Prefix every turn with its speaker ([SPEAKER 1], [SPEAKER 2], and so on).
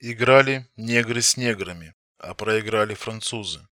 [SPEAKER 1] Играли негры с неграми, а проиграли французы.